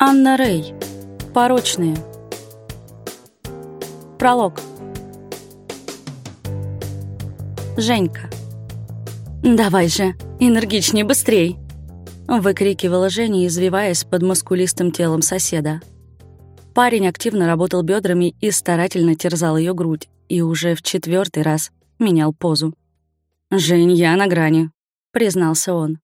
Анна Рэй. Порочные. Пролог. Женька. «Давай же, энергичней, быстрей!» — выкрикивала Женя, извиваясь под мускулистым телом соседа. Парень активно работал бедрами и старательно терзал ее грудь, и уже в четвертый раз менял позу. «Жень, я на грани», — признался он.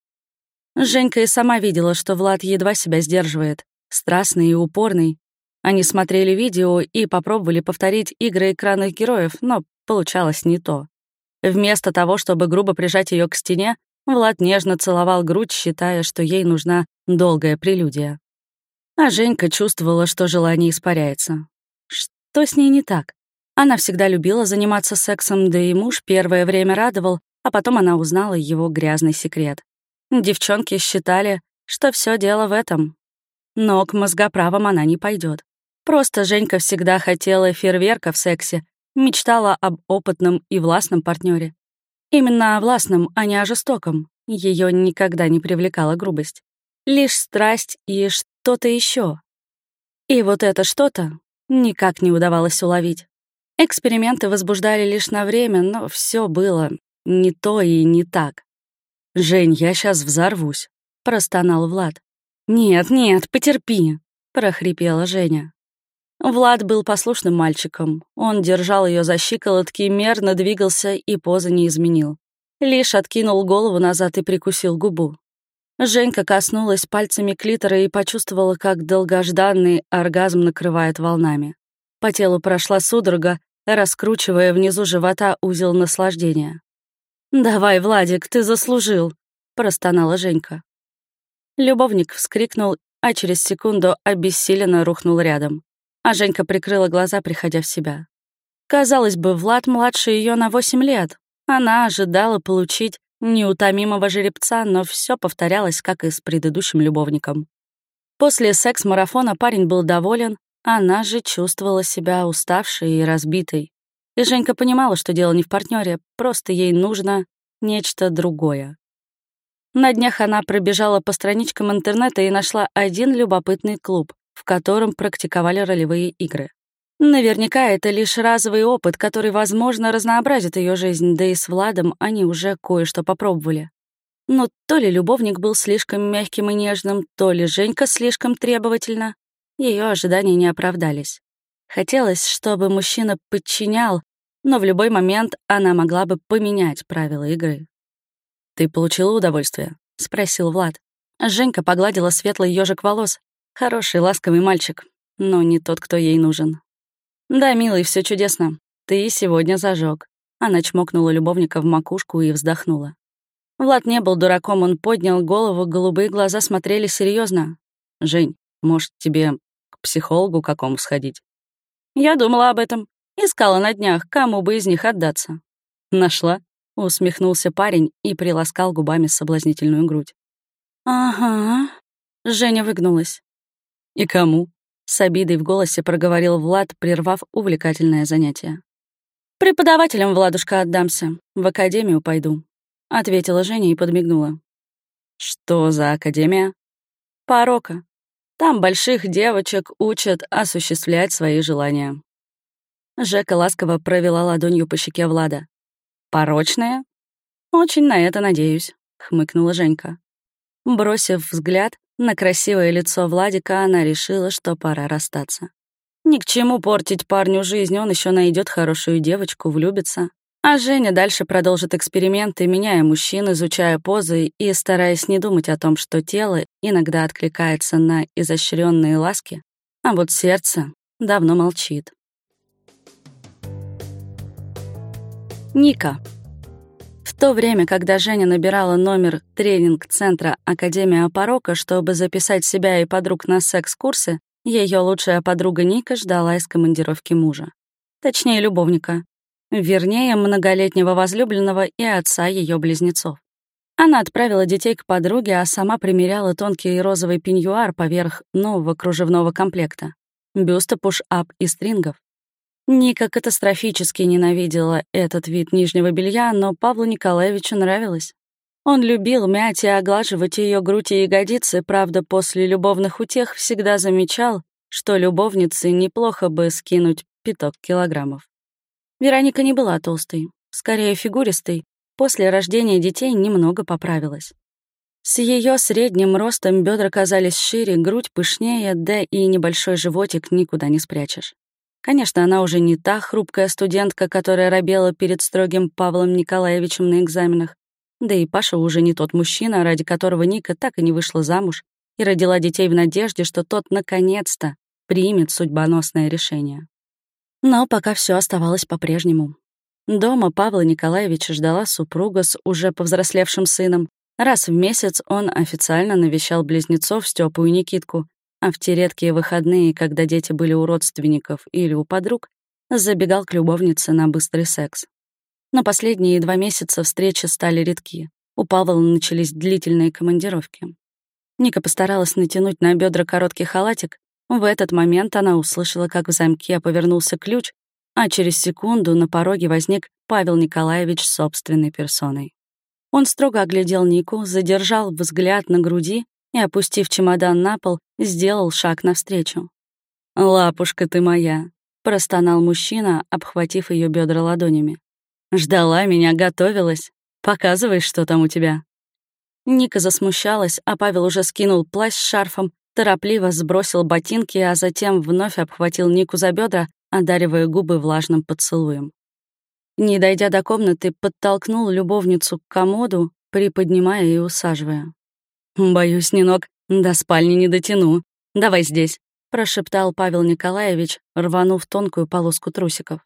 Женька и сама видела, что Влад едва себя сдерживает, страстный и упорный. Они смотрели видео и попробовали повторить игры экранных героев, но получалось не то. Вместо того, чтобы грубо прижать ее к стене, Влад нежно целовал грудь, считая, что ей нужна долгая прелюдия. А Женька чувствовала, что желание испаряется. Что с ней не так? Она всегда любила заниматься сексом, да и муж первое время радовал, а потом она узнала его грязный секрет. Девчонки считали, что все дело в этом, но к мозгоправам она не пойдет. Просто Женька всегда хотела фейерверка в сексе, мечтала об опытном и властном партнере. Именно о властном, а не о жестоком. Ее никогда не привлекала грубость. Лишь страсть и что-то еще. И вот это что-то никак не удавалось уловить. Эксперименты возбуждали лишь на время, но все было не то и не так. «Жень, я сейчас взорвусь», — простонал Влад. «Нет, нет, потерпи», — прохрипела Женя. Влад был послушным мальчиком. Он держал ее за щиколотки, мерно двигался и позы не изменил. Лишь откинул голову назад и прикусил губу. Женька коснулась пальцами клитора и почувствовала, как долгожданный оргазм накрывает волнами. По телу прошла судорога, раскручивая внизу живота узел наслаждения. «Давай, Владик, ты заслужил», — простонала Женька. Любовник вскрикнул, а через секунду обессиленно рухнул рядом. А Женька прикрыла глаза, приходя в себя. Казалось бы, Влад младше ее на 8 лет. Она ожидала получить неутомимого жеребца, но все повторялось, как и с предыдущим любовником. После секс-марафона парень был доволен, она же чувствовала себя уставшей и разбитой. И Женька понимала, что дело не в партнере, просто ей нужно нечто другое. На днях она пробежала по страничкам интернета и нашла один любопытный клуб, в котором практиковали ролевые игры. Наверняка это лишь разовый опыт, который, возможно, разнообразит ее жизнь, да и с Владом они уже кое-что попробовали. Но то ли любовник был слишком мягким и нежным, то ли Женька слишком требовательна. Ее ожидания не оправдались. Хотелось, чтобы мужчина подчинял, но в любой момент она могла бы поменять правила игры. «Ты получила удовольствие?» — спросил Влад. Женька погладила светлый ежик волос. Хороший, ласковый мальчик, но не тот, кто ей нужен. «Да, милый, все чудесно. Ты сегодня зажег. Она чмокнула любовника в макушку и вздохнула. Влад не был дураком, он поднял голову, голубые глаза смотрели серьезно. «Жень, может, тебе к психологу какому сходить?» «Я думала об этом. Искала на днях, кому бы из них отдаться». «Нашла?» Усмехнулся парень и приласкал губами соблазнительную грудь. «Ага». Женя выгнулась. «И кому?» С обидой в голосе проговорил Влад, прервав увлекательное занятие. «Преподавателям, Владушка, отдамся. В академию пойду», — ответила Женя и подмигнула. «Что за академия?» «Порока. Там больших девочек учат осуществлять свои желания». Жека ласково провела ладонью по щеке Влада. «Порочная?» «Очень на это надеюсь», — хмыкнула Женька. Бросив взгляд на красивое лицо Владика, она решила, что пора расстаться. Ни к чему портить парню жизнь, он еще найдет хорошую девочку, влюбится. А Женя дальше продолжит эксперименты, меняя мужчин, изучая позы и стараясь не думать о том, что тело иногда откликается на изощренные ласки, а вот сердце давно молчит. Ника. В то время, когда Женя набирала номер тренинг-центра Академия порока, чтобы записать себя и подруг на секс-курсы, ее лучшая подруга Ника ждала из командировки мужа. Точнее, любовника. Вернее, многолетнего возлюбленного и отца ее близнецов. Она отправила детей к подруге, а сама примеряла тонкий розовый пеньюар поверх нового кружевного комплекта. Бюста пуш-ап и стрингов. Ника катастрофически ненавидела этот вид нижнего белья, но Павлу Николаевичу нравилось. Он любил мять и оглаживать ее грудь и ягодицы, правда, после любовных утех всегда замечал, что любовнице неплохо бы скинуть пяток килограммов. Вероника не была толстой, скорее фигуристой, после рождения детей немного поправилась. С ее средним ростом бедра казались шире, грудь пышнее, да и небольшой животик никуда не спрячешь. Конечно, она уже не та хрупкая студентка, которая робела перед строгим Павлом Николаевичем на экзаменах. Да и Паша уже не тот мужчина, ради которого Ника так и не вышла замуж и родила детей в надежде, что тот наконец-то примет судьбоносное решение. Но пока все оставалось по-прежнему. Дома Павла Николаевича ждала супруга с уже повзрослевшим сыном. Раз в месяц он официально навещал близнецов Стёпу и Никитку, а в те редкие выходные, когда дети были у родственников или у подруг, забегал к любовнице на быстрый секс. Но последние два месяца встречи стали редки. У Павла начались длительные командировки. Ника постаралась натянуть на бедра короткий халатик. В этот момент она услышала, как в замке повернулся ключ, а через секунду на пороге возник Павел Николаевич собственной персоной. Он строго оглядел Нику, задержал взгляд на груди и, опустив чемодан на пол, сделал шаг навстречу. «Лапушка ты моя!» — простонал мужчина, обхватив ее бедра ладонями. «Ждала меня, готовилась. Показывай, что там у тебя». Ника засмущалась, а Павел уже скинул плащ с шарфом, торопливо сбросил ботинки, а затем вновь обхватил Нику за бедра, одаривая губы влажным поцелуем. Не дойдя до комнаты, подтолкнул любовницу к комоду, приподнимая и усаживая. «Боюсь, Нинок, до спальни не дотяну. Давай здесь», — прошептал Павел Николаевич, рванув тонкую полоску трусиков.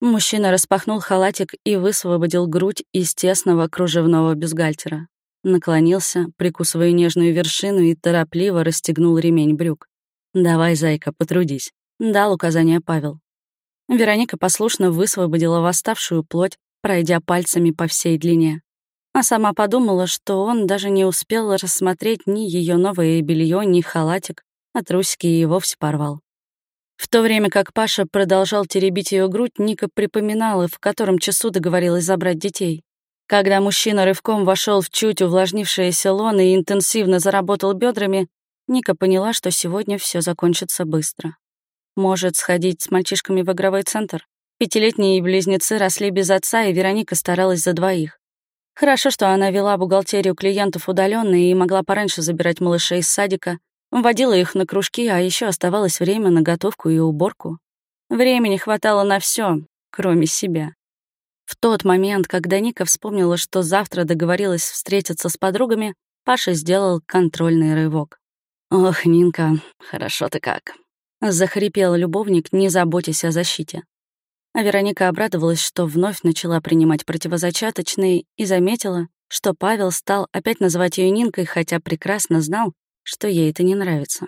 Мужчина распахнул халатик и высвободил грудь из тесного кружевного бюстгальтера. Наклонился, прикусывая нежную вершину и торопливо расстегнул ремень брюк. «Давай, зайка, потрудись», — дал указание Павел. Вероника послушно высвободила восставшую плоть, пройдя пальцами по всей длине. А сама подумала, что он даже не успел рассмотреть ни ее новое белье, ни халатик, а трусики и вовсе порвал. В то время как Паша продолжал теребить ее грудь, Ника припоминала, в котором часу договорилась забрать детей. Когда мужчина рывком вошел в чуть увлажнившееся лоно и интенсивно заработал бедрами, Ника поняла, что сегодня все закончится быстро. Может, сходить с мальчишками в игровой центр? Пятилетние близнецы росли без отца, и Вероника старалась за двоих. Хорошо, что она вела бухгалтерию клиентов удаленно и могла пораньше забирать малышей из садика, водила их на кружки, а еще оставалось время на готовку и уборку. Времени хватало на все, кроме себя. В тот момент, когда Ника вспомнила, что завтра договорилась встретиться с подругами, Паша сделал контрольный рывок. «Ох, Нинка, хорошо ты как», Захрипел любовник, не заботясь о защите. А Вероника обрадовалась, что вновь начала принимать противозачаточные и заметила, что Павел стал опять называть ее Нинкой, хотя прекрасно знал, что ей это не нравится.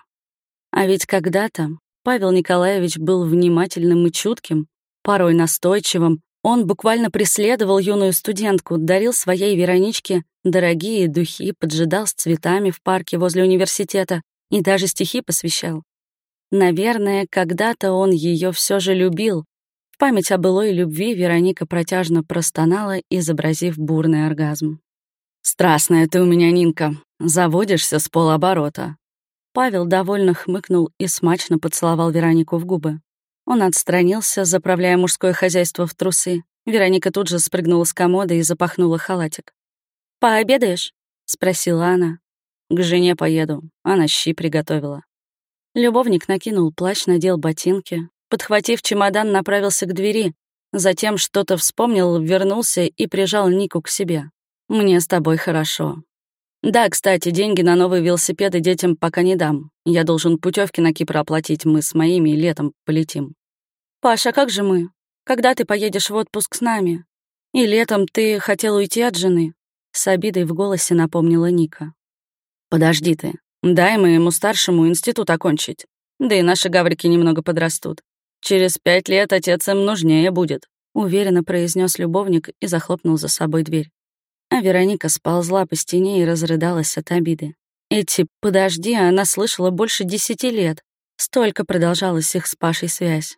А ведь когда-то Павел Николаевич был внимательным и чутким, порой настойчивым. Он буквально преследовал юную студентку, дарил своей Вероничке дорогие духи, поджидал с цветами в парке возле университета и даже стихи посвящал. Наверное, когда-то он ее все же любил. Память о былой любви Вероника протяжно простонала, изобразив бурный оргазм. «Страстная ты у меня, Нинка. Заводишься с полоборота». Павел довольно хмыкнул и смачно поцеловал Веронику в губы. Он отстранился, заправляя мужское хозяйство в трусы. Вероника тут же спрыгнула с комода и запахнула халатик. «Пообедаешь?» — спросила она. «К жене поеду. Она щи приготовила». Любовник накинул плащ, надел ботинки. Подхватив чемодан, направился к двери. Затем что-то вспомнил, вернулся и прижал Нику к себе. «Мне с тобой хорошо». «Да, кстати, деньги на новые велосипеды детям пока не дам. Я должен путевки на Кипр оплатить, мы с моими летом полетим». «Паша, как же мы? Когда ты поедешь в отпуск с нами? И летом ты хотел уйти от жены?» С обидой в голосе напомнила Ника. «Подожди ты. Дай моему старшему институт окончить. Да и наши гаврики немного подрастут. Через пять лет отец им нужнее будет», — уверенно произнес любовник и захлопнул за собой дверь. А Вероника сползла по стене и разрыдалась от обиды. Эти «подожди» она слышала больше десяти лет. Столько продолжалась их с Пашей связь.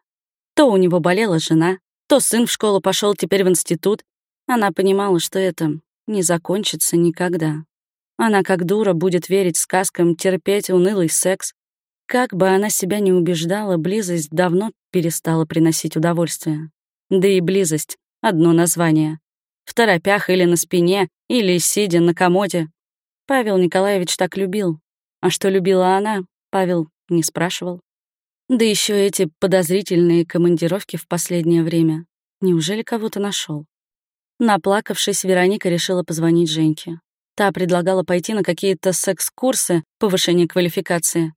То у него болела жена, то сын в школу пошел теперь в институт. Она понимала, что это не закончится никогда. Она как дура будет верить сказкам, терпеть унылый секс. Как бы она себя не убеждала, близость давно перестала приносить удовольствие. Да и близость — одно название. В торопях или на спине, или сидя на комоде. Павел Николаевич так любил. А что любила она, Павел не спрашивал. Да еще эти подозрительные командировки в последнее время. Неужели кого-то нашел? Наплакавшись, Вероника решила позвонить Женьке. Та предлагала пойти на какие-то секс-курсы повышения квалификации.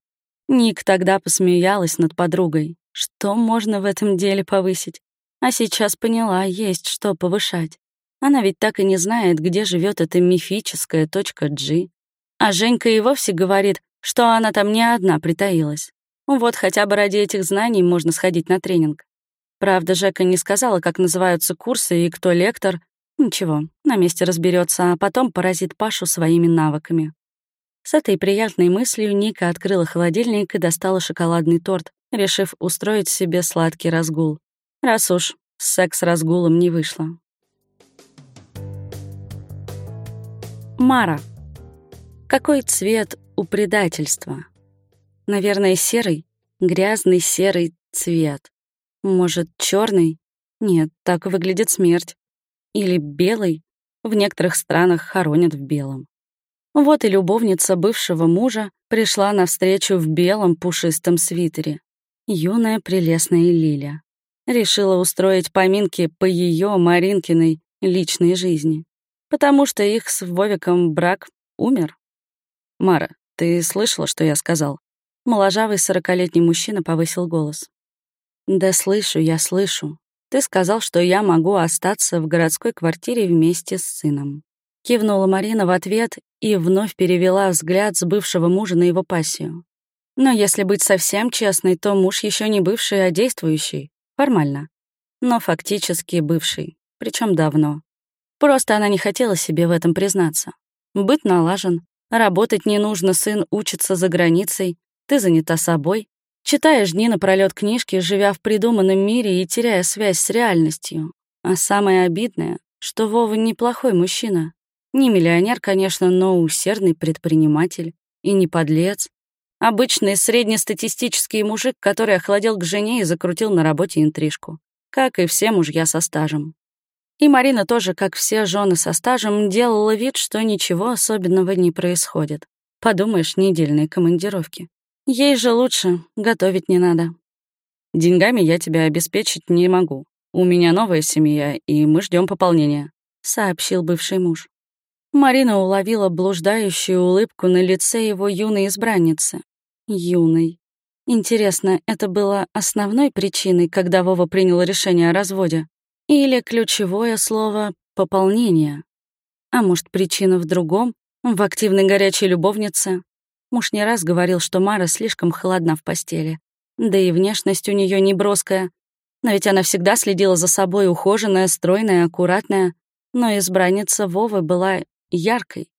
Ник тогда посмеялась над подругой. Что можно в этом деле повысить? А сейчас поняла, есть что повышать. Она ведь так и не знает, где живет эта мифическая точка G. А Женька и вовсе говорит, что она там не одна притаилась. Вот хотя бы ради этих знаний можно сходить на тренинг. Правда, Жека не сказала, как называются курсы и кто лектор. Ничего, на месте разберется, а потом поразит Пашу своими навыками. С этой приятной мыслью Ника открыла холодильник и достала шоколадный торт, решив устроить себе сладкий разгул. Раз уж с секс-разгулом не вышло. Мара. Какой цвет у предательства? Наверное, серый, грязный серый цвет. Может, черный? Нет, так выглядит смерть. Или белый? В некоторых странах хоронят в белом. Вот и любовница бывшего мужа пришла навстречу в белом пушистом свитере. Юная прелестная Лиля. Решила устроить поминки по ее, Маринкиной, личной жизни потому что их с Вовиком брак умер. «Мара, ты слышала, что я сказал?» Моложавый сорокалетний мужчина повысил голос. «Да слышу, я слышу. Ты сказал, что я могу остаться в городской квартире вместе с сыном». Кивнула Марина в ответ и вновь перевела взгляд с бывшего мужа на его пассию. Но если быть совсем честной, то муж еще не бывший, а действующий. Формально. Но фактически бывший. причем давно. Просто она не хотела себе в этом признаться. Быт налажен, работать не нужно, сын учится за границей, ты занята собой. Читаешь дни напролёт книжки, живя в придуманном мире и теряя связь с реальностью. А самое обидное, что Вова неплохой мужчина. Не миллионер, конечно, но усердный предприниматель. И не подлец. Обычный среднестатистический мужик, который охладел к жене и закрутил на работе интрижку. Как и все мужья со стажем. И Марина тоже, как все жены со стажем, делала вид, что ничего особенного не происходит. Подумаешь, недельные командировки. Ей же лучше, готовить не надо. Деньгами я тебя обеспечить не могу. У меня новая семья, и мы ждем пополнения», — сообщил бывший муж. Марина уловила блуждающую улыбку на лице его юной избранницы. Юной. Интересно, это было основной причиной, когда Вова принял решение о разводе? Или ключевое слово «пополнение». А может, причина в другом, в активной горячей любовнице? Муж не раз говорил, что Мара слишком холодна в постели. Да и внешность у нее не броская. Но ведь она всегда следила за собой, ухоженная, стройная, аккуратная. Но избранница Вовы была яркой.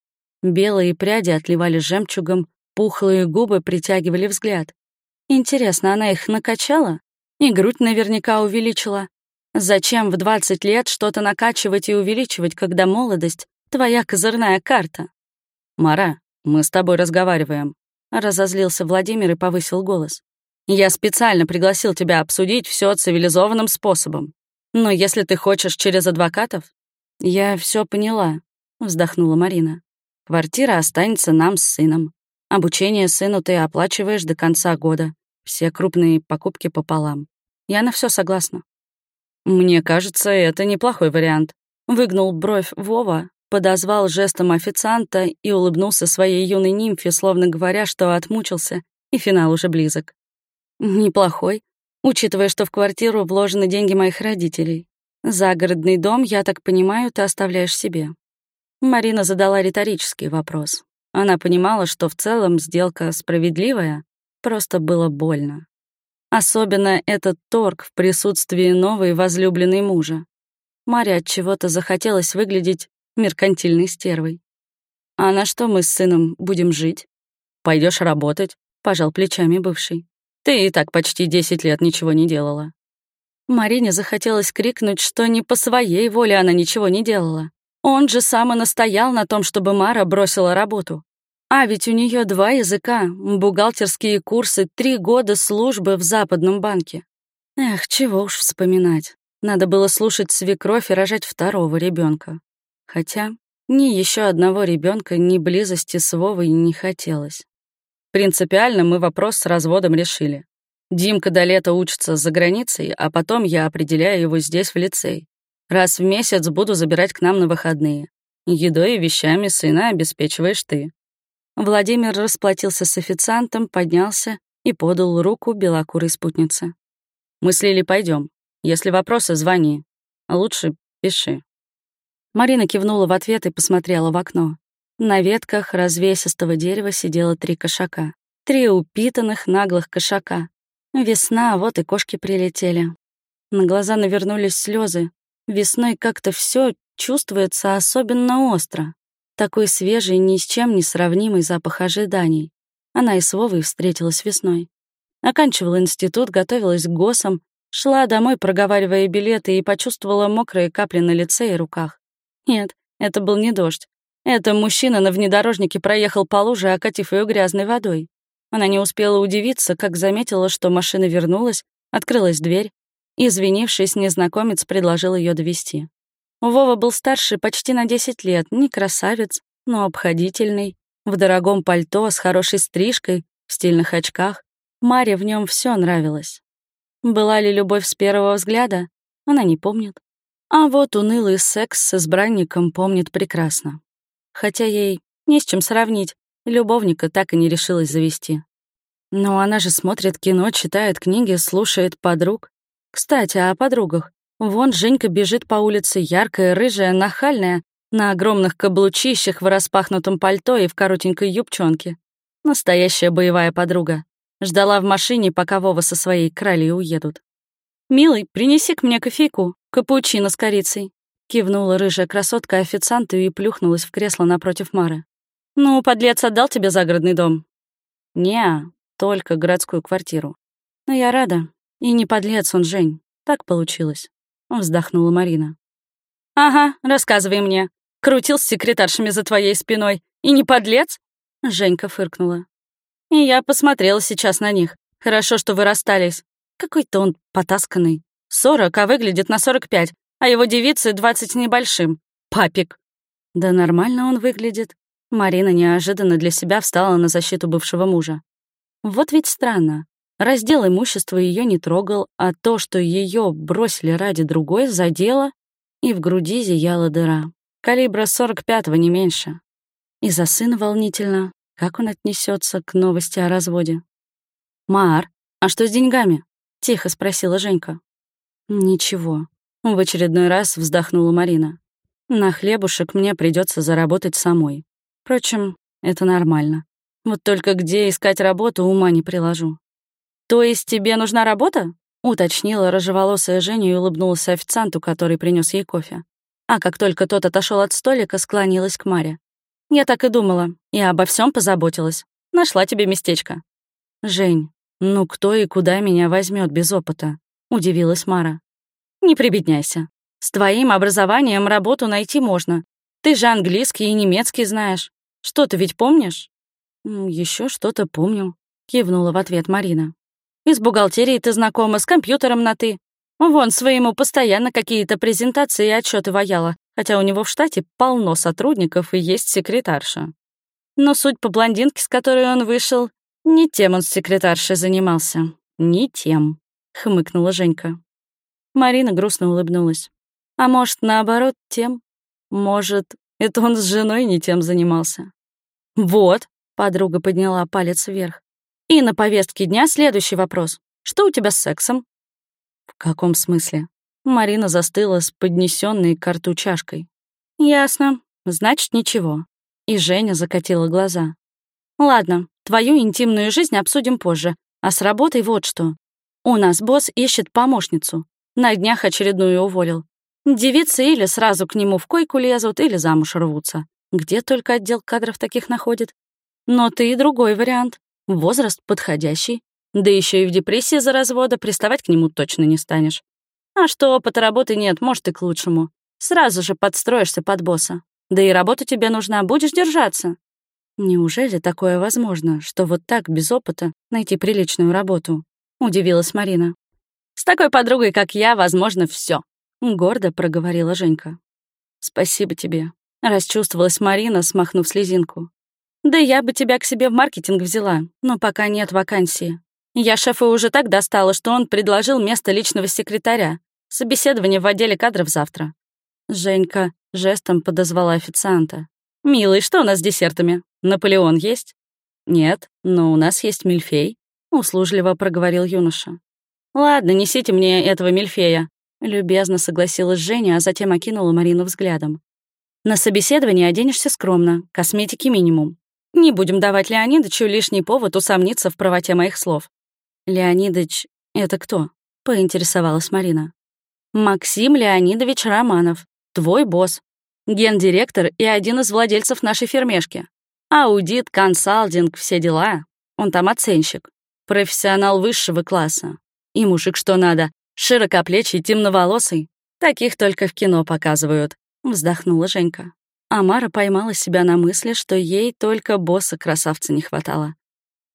Белые пряди отливали жемчугом, пухлые губы притягивали взгляд. Интересно, она их накачала? И грудь наверняка увеличила. Зачем в 20 лет что-то накачивать и увеличивать, когда молодость — твоя козырная карта? «Мара, мы с тобой разговариваем», — разозлился Владимир и повысил голос. «Я специально пригласил тебя обсудить все цивилизованным способом. Но если ты хочешь через адвокатов...» «Я все поняла», — вздохнула Марина. «Квартира останется нам с сыном. Обучение сыну ты оплачиваешь до конца года. Все крупные покупки пополам. Я на все согласна. «Мне кажется, это неплохой вариант». Выгнул бровь Вова, подозвал жестом официанта и улыбнулся своей юной нимфе, словно говоря, что отмучился, и финал уже близок. «Неплохой, учитывая, что в квартиру вложены деньги моих родителей. Загородный дом, я так понимаю, ты оставляешь себе». Марина задала риторический вопрос. Она понимала, что в целом сделка справедливая, просто было больно. Особенно этот торг в присутствии новой возлюбленной мужа. Маре от чего-то захотелось выглядеть меркантильной стервой. А на что мы с сыном будем жить? Пойдешь работать, пожал плечами бывший. Ты и так почти 10 лет ничего не делала. Марине захотелось крикнуть, что не по своей воле она ничего не делала. Он же сам и настоял на том, чтобы Мара бросила работу. А ведь у нее два языка, бухгалтерские курсы, три года службы в Западном банке. Эх, чего уж вспоминать. Надо было слушать свекровь и рожать второго ребенка. Хотя ни еще одного ребенка, ни близости с Вовой не хотелось. Принципиально мы вопрос с разводом решили. Димка до лета учится за границей, а потом я определяю его здесь, в лицей. Раз в месяц буду забирать к нам на выходные. Едой и вещами сына обеспечиваешь ты». Владимир расплатился с официантом, поднялся и подал руку белокурой спутнице. «Мы с Лили пойдем. Если вопросы, звони. Лучше пиши». Марина кивнула в ответ и посмотрела в окно. На ветках развесистого дерева сидело три кошака. Три упитанных наглых кошака. Весна, вот и кошки прилетели. На глаза навернулись слезы, Весной как-то все чувствуется особенно остро. Такой свежий, ни с чем не сравнимый запах ожиданий. Она и с Вовой встретилась весной. Оканчивала институт, готовилась к ГОСам, шла домой, проговаривая билеты, и почувствовала мокрые капли на лице и руках. Нет, это был не дождь. Это мужчина на внедорожнике проехал по луже, окатив ее грязной водой. Она не успела удивиться, как заметила, что машина вернулась, открылась дверь, Извинившись, незнакомец предложил ее довести. Вова был старше почти на 10 лет, не красавец, но обходительный, в дорогом пальто, с хорошей стрижкой, в стильных очках. Маре в нем все нравилось. Была ли любовь с первого взгляда, она не помнит. А вот унылый секс с избранником помнит прекрасно. Хотя ей не с чем сравнить, любовника так и не решилась завести. Но она же смотрит кино, читает книги, слушает подруг. Кстати, о подругах. Вон Женька бежит по улице, яркая, рыжая, нахальная, на огромных каблучищах в распахнутом пальто и в коротенькой юбчонке. Настоящая боевая подруга. Ждала в машине, пока Вова со своей кралей уедут. «Милый, принеси к мне кофейку, капучино с корицей», кивнула рыжая красотка официанту и плюхнулась в кресло напротив Мары. «Ну, подлец отдал тебе загородный дом?» «Не, только городскую квартиру. Но я рада, и не подлец он, Жень. Так получилось. Вздохнула Марина. Ага, рассказывай мне. Крутил с секретаршами за твоей спиной. И не подлец? Женька фыркнула. И я посмотрела сейчас на них. Хорошо, что вы расстались. Какой-то он потасканный. Сорок, а выглядит на сорок пять, а его девицы двадцать небольшим. Папик. Да нормально он выглядит. Марина неожиданно для себя встала на защиту бывшего мужа. Вот ведь странно. Раздел имущества ее не трогал, а то, что ее бросили ради другой, задело, и в груди зияла дыра. Калибра 45-го не меньше. И за сына волнительно, как он отнесется к новости о разводе. «Мар, а что с деньгами?» — тихо спросила Женька. «Ничего», — в очередной раз вздохнула Марина. «На хлебушек мне придется заработать самой. Впрочем, это нормально. Вот только где искать работу, ума не приложу. «То есть тебе нужна работа?» — уточнила рыжеволосая Женя и улыбнулась официанту, который принес ей кофе. А как только тот отошел от столика, склонилась к Маре. «Я так и думала, и обо всем позаботилась. Нашла тебе местечко». «Жень, ну кто и куда меня возьмет без опыта?» — удивилась Мара. «Не прибедняйся. С твоим образованием работу найти можно. Ты же английский и немецкий знаешь. Что-то ведь помнишь?» Еще что-то помню», — кивнула в ответ Марина. И с бухгалтерией ты знакома, с компьютером на «ты». Вон, своему постоянно какие-то презентации и отчеты ваяла, хотя у него в штате полно сотрудников и есть секретарша. Но суть по блондинке, с которой он вышел, не тем он с секретаршей занимался. Не тем, — хмыкнула Женька. Марина грустно улыбнулась. А может, наоборот, тем? Может, это он с женой не тем занимался? Вот, — подруга подняла палец вверх. И на повестке дня следующий вопрос. Что у тебя с сексом? В каком смысле? Марина застыла с поднесенной к рту чашкой. Ясно. Значит, ничего. И Женя закатила глаза. Ладно, твою интимную жизнь обсудим позже. А с работой вот что. У нас босс ищет помощницу. На днях очередную уволил. Девицы или сразу к нему в койку лезут, или замуж рвутся. Где только отдел кадров таких находит. Но ты и другой вариант. Возраст подходящий. Да еще и в депрессии за развода приставать к нему точно не станешь. А что опыта работы нет, может, и к лучшему. Сразу же подстроишься под босса. Да и работа тебе нужна, будешь держаться. Неужели такое возможно, что вот так, без опыта, найти приличную работу? Удивилась Марина. С такой подругой, как я, возможно все. Гордо проговорила Женька. Спасибо тебе. Расчувствовалась Марина, смахнув слезинку. Да я бы тебя к себе в маркетинг взяла, но пока нет вакансии. Я шефа уже так достала, что он предложил место личного секретаря. Собеседование в отделе кадров завтра. Женька жестом подозвала официанта. «Милый, что у нас с десертами? Наполеон есть?» «Нет, но у нас есть мильфей», — услужливо проговорил юноша. «Ладно, несите мне этого мильфея», — любезно согласилась Женя, а затем окинула Марину взглядом. «На собеседование оденешься скромно, косметики минимум. Не будем давать Леонидовичу лишний повод усомниться в правоте моих слов». «Леонидович — это кто?» — поинтересовалась Марина. «Максим Леонидович Романов, твой босс, гендиректор и один из владельцев нашей фермешки. Аудит, консалтинг, все дела. Он там оценщик. Профессионал высшего класса. И мужик что надо. Широкоплечий, темноволосый. Таких только в кино показывают. Вздохнула Женька. Амара поймала себя на мысли, что ей только босса-красавца не хватало.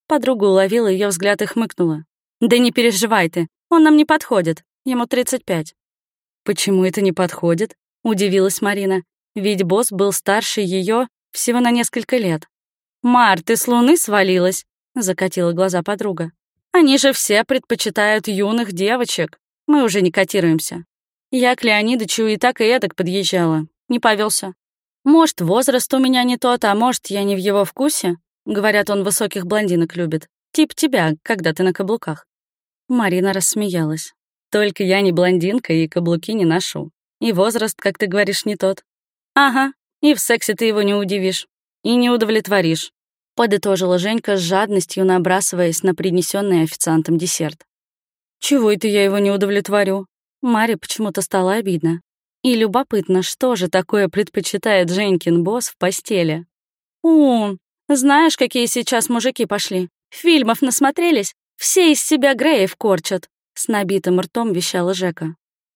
Подруга уловила ее взгляд и хмыкнула. «Да не переживай ты, он нам не подходит, ему 35». «Почему это не подходит?» — удивилась Марина. Ведь босс был старше ее всего на несколько лет. «Мар, ты с луны свалилась?» — закатила глаза подруга. Они же все предпочитают юных девочек. Мы уже не котируемся. Я к Леонидычу и так и эдак подъезжала. Не повелся. Может, возраст у меня не тот, а может, я не в его вкусе? Говорят, он высоких блондинок любит. Тип тебя, когда ты на каблуках. Марина рассмеялась. Только я не блондинка и каблуки не ношу. И возраст, как ты говоришь, не тот. Ага, и в сексе ты его не удивишь. И не удовлетворишь подытожила Женька с жадностью, набрасываясь на принесенный официантом десерт. «Чего это я его не удовлетворю?» Маре почему-то стало обидно. И любопытно, что же такое предпочитает Женькин босс в постели. «У, знаешь, какие сейчас мужики пошли? Фильмов насмотрелись? Все из себя Греев корчат», — с набитым ртом вещала Жека.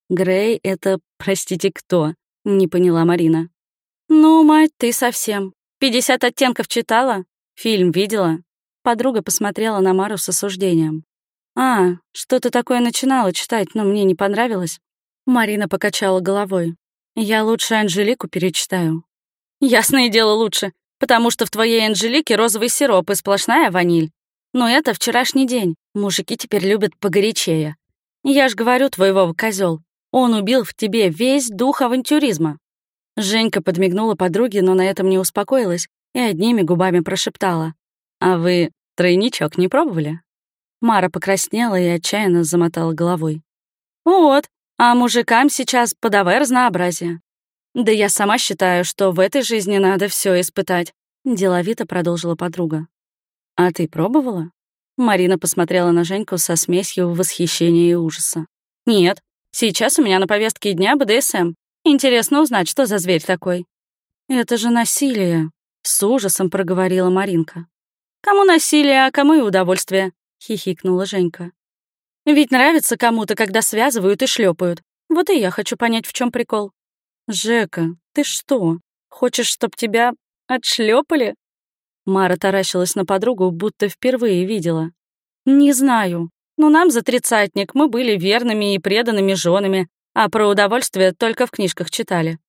«Грей — это, простите, кто?» — не поняла Марина. «Ну, мать, ты совсем. Пятьдесят оттенков читала? «Фильм видела?» Подруга посмотрела на Мару с осуждением. «А, что-то такое начинала читать, но мне не понравилось». Марина покачала головой. «Я лучше Анжелику перечитаю». «Ясное дело лучше, потому что в твоей Анжелике розовый сироп и сплошная ваниль. Но это вчерашний день, мужики теперь любят погорячее. Я ж говорю, твой Вова козёл, он убил в тебе весь дух авантюризма». Женька подмигнула подруге, но на этом не успокоилась и одними губами прошептала. «А вы тройничок не пробовали?» Мара покраснела и отчаянно замотала головой. «Вот, а мужикам сейчас подавай разнообразие. Да я сама считаю, что в этой жизни надо все испытать», — деловито продолжила подруга. «А ты пробовала?» Марина посмотрела на Женьку со смесью восхищения и ужаса. «Нет, сейчас у меня на повестке дня БДСМ. Интересно узнать, что за зверь такой». «Это же насилие», с ужасом проговорила Маринка. «Кому насилие, а кому и удовольствие», — хихикнула Женька. «Ведь нравится кому-то, когда связывают и шлепают. Вот и я хочу понять, в чем прикол». «Жека, ты что, хочешь, чтоб тебя отшлепали? Мара таращилась на подругу, будто впервые видела. «Не знаю. Но нам за тридцатник мы были верными и преданными женами, а про удовольствие только в книжках читали.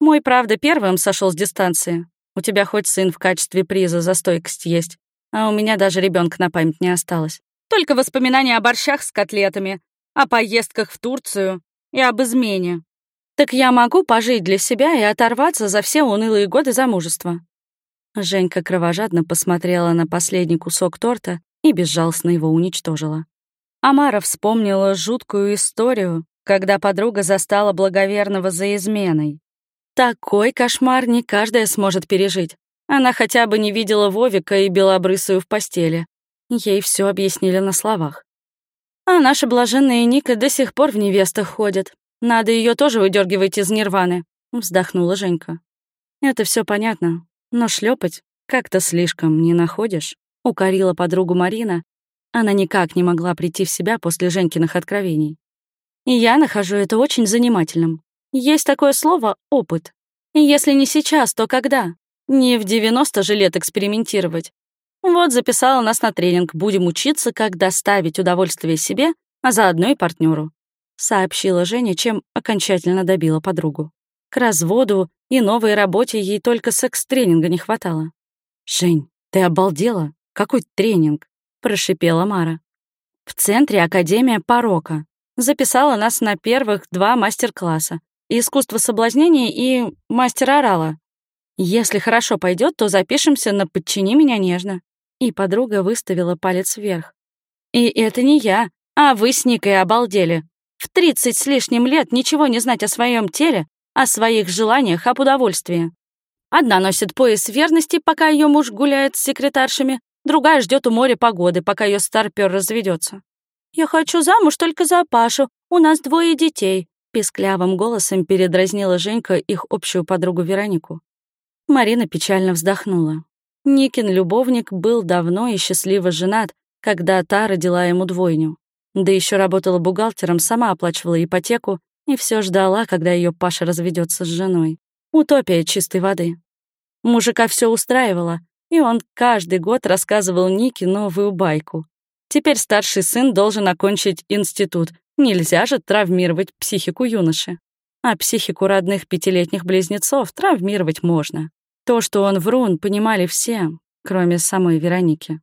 Мой, правда, первым сошел с дистанции, у тебя хоть сын в качестве приза за стойкость есть, а у меня даже ребенка на память не осталось. Только воспоминания о борщах с котлетами, о поездках в Турцию и об измене. Так я могу пожить для себя и оторваться за все унылые годы замужества». Женька кровожадно посмотрела на последний кусок торта и безжалостно его уничтожила. Амара вспомнила жуткую историю, когда подруга застала благоверного за изменой. Такой кошмар не каждая сможет пережить. Она хотя бы не видела Вовика и белобрысую в постели. Ей все объяснили на словах. А наша блаженная Ника до сих пор в невестах ходит. Надо ее тоже выдергивать из нирваны, вздохнула Женька. Это все понятно, но шлепать как-то слишком не находишь, укорила подругу Марина. Она никак не могла прийти в себя после Женькиных откровений. И я нахожу это очень занимательным. Есть такое слово «опыт». Если не сейчас, то когда? Не в 90 же лет экспериментировать. Вот записала нас на тренинг «Будем учиться, как доставить удовольствие себе, а заодно и партнеру», сообщила Женя, чем окончательно добила подругу. К разводу и новой работе ей только секс-тренинга не хватало. «Жень, ты обалдела? Какой тренинг?» — прошипела Мара. «В центре Академия порока. Записала нас на первых два мастер-класса. Искусство соблазнения и мастер орала. Если хорошо пойдет, то запишемся на «Подчини меня нежно». И подруга выставила палец вверх. И это не я, а вы с Никой обалдели. В тридцать с лишним лет ничего не знать о своем теле, о своих желаниях, об удовольствии. Одна носит пояс верности, пока ее муж гуляет с секретаршами, другая ждет у моря погоды, пока ее старпер разведется. «Я хочу замуж только за Пашу, у нас двое детей», писклявым голосом передразнила Женька их общую подругу Веронику. Марина печально вздохнула. Никин любовник был давно и счастливо женат, когда та родила ему двойню. Да еще работала бухгалтером, сама оплачивала ипотеку и все ждала, когда ее Паша разведется с женой. Утопия чистой воды. Мужика все устраивало, и он каждый год рассказывал Нике новую байку. Теперь старший сын должен окончить институт. Нельзя же травмировать психику юноши. А психику родных пятилетних близнецов травмировать можно. То, что он врун, понимали все, кроме самой Вероники.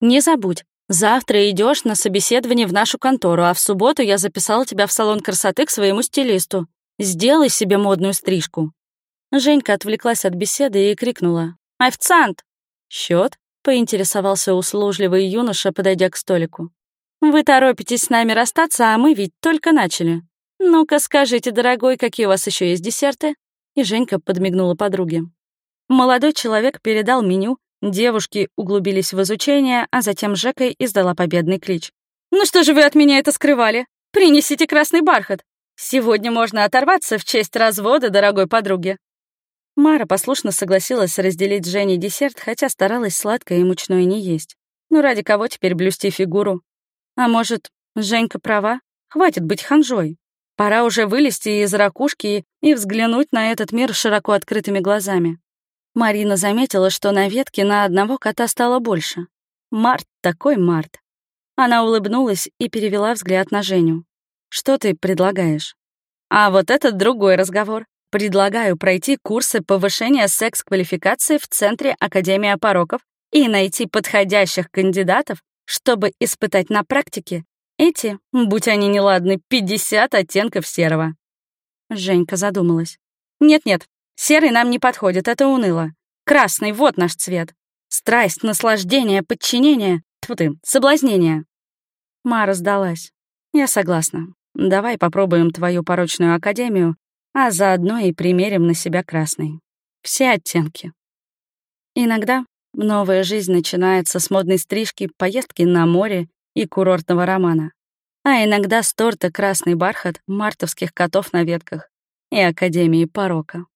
«Не забудь, завтра идешь на собеседование в нашу контору, а в субботу я записала тебя в салон красоты к своему стилисту. Сделай себе модную стрижку». Женька отвлеклась от беседы и крикнула. «Официант!» «Счет?» — поинтересовался услужливый юноша, подойдя к столику. «Вы торопитесь с нами расстаться, а мы ведь только начали. «Ну-ка, скажите, дорогой, какие у вас еще есть десерты?» И Женька подмигнула подруге. Молодой человек передал меню, девушки углубились в изучение, а затем Жека издала победный клич. «Ну что же вы от меня это скрывали? Принесите красный бархат. Сегодня можно оторваться в честь развода дорогой подруги». Мара послушно согласилась разделить с Женей десерт, хотя старалась сладкое и мучное не есть. Ну ради кого теперь блюсти фигуру? А может, Женька права? Хватит быть ханжой. Пора уже вылезти из ракушки и взглянуть на этот мир широко открытыми глазами. Марина заметила, что на ветке на одного кота стало больше. Март такой Март. Она улыбнулась и перевела взгляд на Женю. «Что ты предлагаешь?» «А вот это другой разговор. Предлагаю пройти курсы повышения секс-квалификации в Центре Академия пороков и найти подходящих кандидатов, чтобы испытать на практике эти, будь они неладны, 50 оттенков серого. Женька задумалась. Нет-нет, серый нам не подходит, это уныло. Красный — вот наш цвет. Страсть, наслаждение, подчинение. Тьфу ты, соблазнение. Мара сдалась. Я согласна. Давай попробуем твою порочную академию, а заодно и примерим на себя красный. Все оттенки. Иногда новая жизнь начинается с модной стрижки, поездки на море и курортного романа. А иногда с торта «Красный бархат», мартовских котов на ветках и Академии порока.